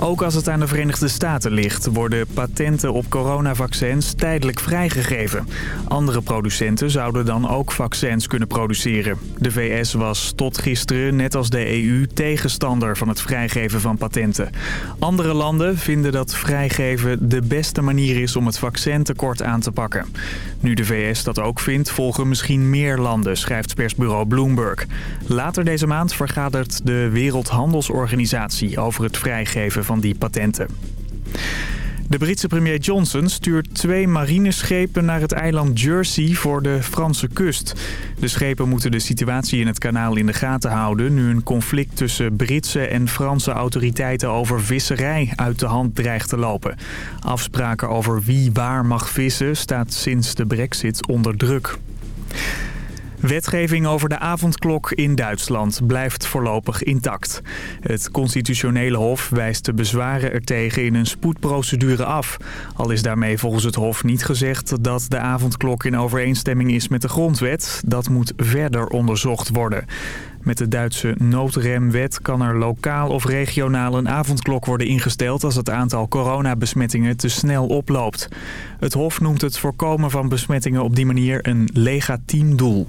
Ook als het aan de Verenigde Staten ligt... worden patenten op coronavaccins tijdelijk vrijgegeven. Andere producenten zouden dan ook vaccins kunnen produceren. De VS was tot gisteren, net als de EU, tegenstander van het vrijgeven van patenten. Andere landen vinden dat vrijgeven de beste manier is om het vaccintekort aan te pakken. Nu de VS dat ook vindt, volgen misschien meer landen, schrijft persbureau Bloomberg. Later deze maand vergadert de Wereldhandelsorganisatie over het vrijgeven van die patenten. De Britse premier Johnson stuurt twee marineschepen naar het eiland Jersey voor de Franse kust. De schepen moeten de situatie in het kanaal in de gaten houden... nu een conflict tussen Britse en Franse autoriteiten over visserij uit de hand dreigt te lopen. Afspraken over wie waar mag vissen staat sinds de brexit onder druk. Wetgeving over de avondklok in Duitsland blijft voorlopig intact. Het constitutionele hof wijst de bezwaren ertegen in een spoedprocedure af. Al is daarmee volgens het hof niet gezegd dat de avondklok in overeenstemming is met de grondwet. Dat moet verder onderzocht worden. Met de Duitse noodremwet kan er lokaal of regionaal een avondklok worden ingesteld als het aantal coronabesmettingen te snel oploopt. Het Hof noemt het voorkomen van besmettingen op die manier een legitiem doel.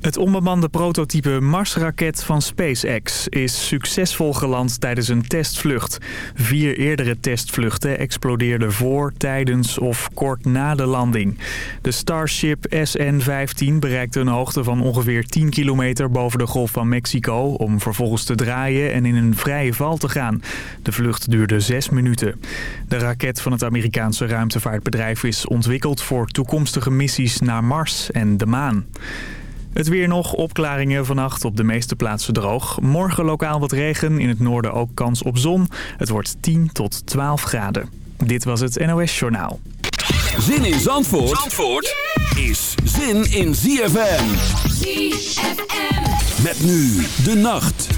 Het onbemande prototype Marsraket van SpaceX is succesvol geland tijdens een testvlucht. Vier eerdere testvluchten explodeerden voor, tijdens of kort na de landing. De Starship SN-15 bereikte een hoogte van ongeveer 10 kilometer boven de Golf van Mexico... om vervolgens te draaien en in een vrije val te gaan. De vlucht duurde zes minuten. De raket van het Amerikaanse ruimtevaartbedrijf is ontwikkeld voor toekomstige missies naar Mars en de maan. Het weer nog, opklaringen vannacht op de meeste plaatsen droog. Morgen lokaal wat regen, in het noorden ook kans op zon. Het wordt 10 tot 12 graden. Dit was het NOS Journaal. Zin in Zandvoort, Zandvoort is zin in ZFM. ZFM. Met nu de nacht.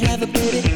have a booty.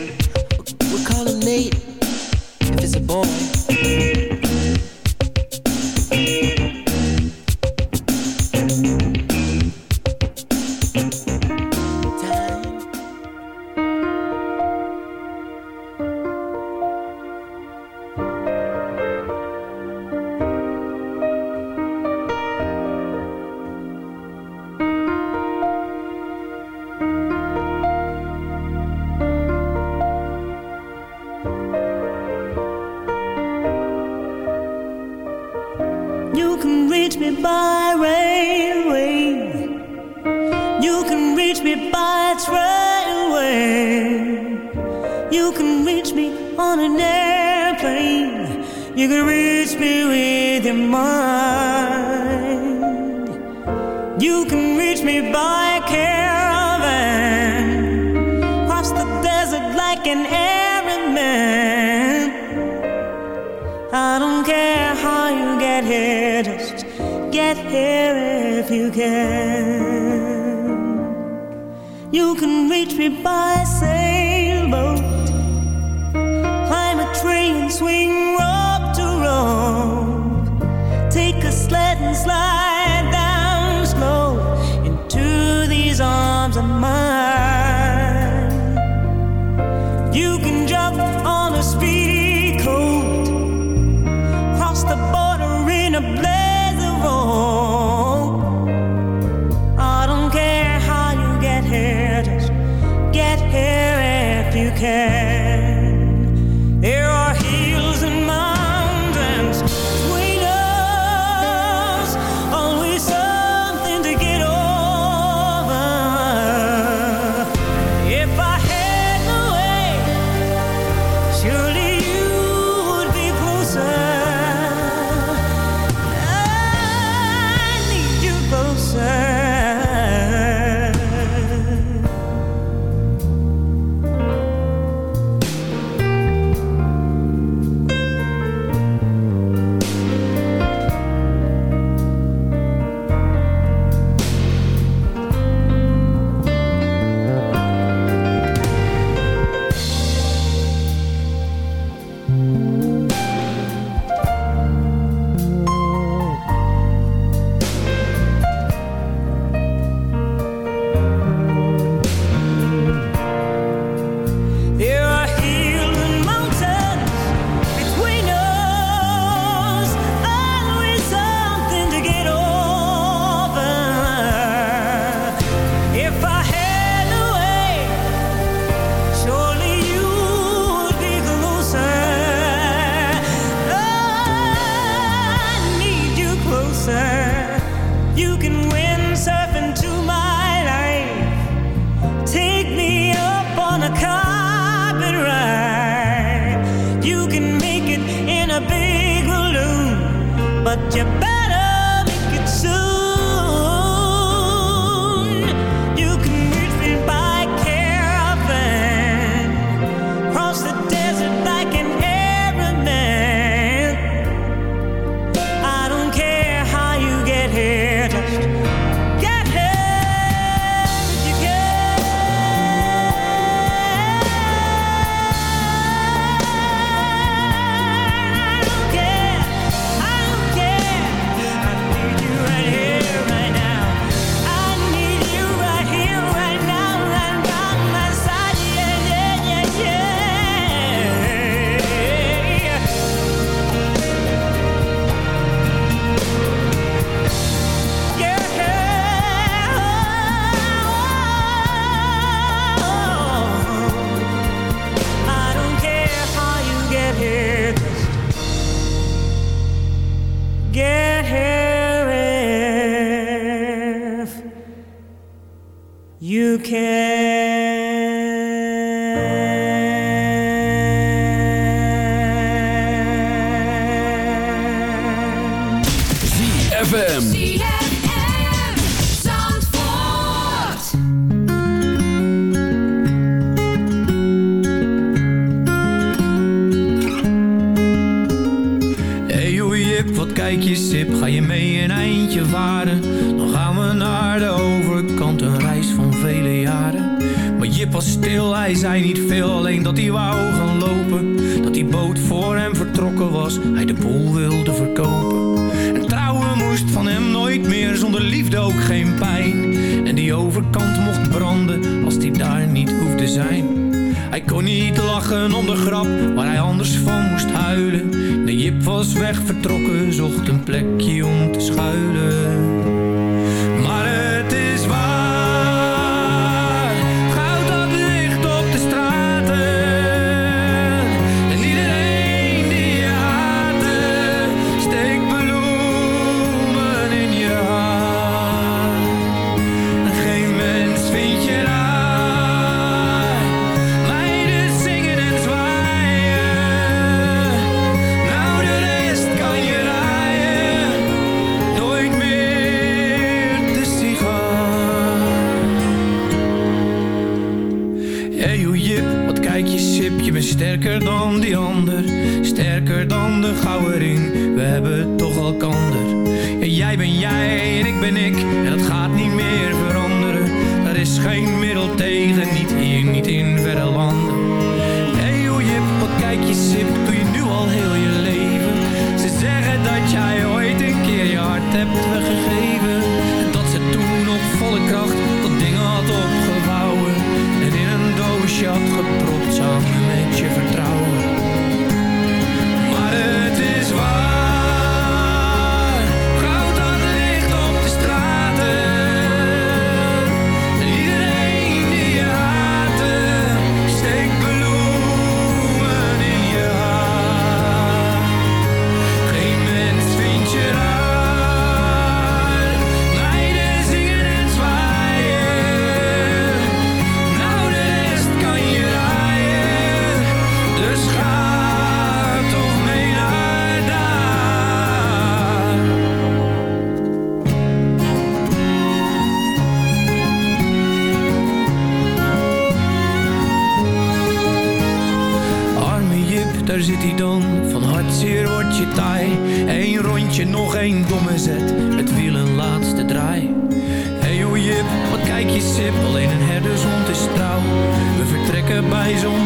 horizon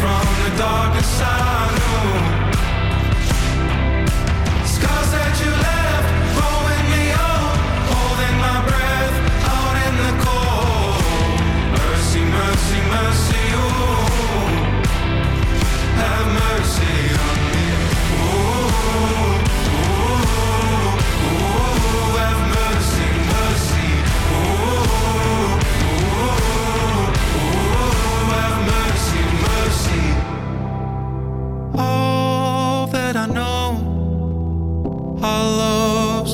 from the darkest I know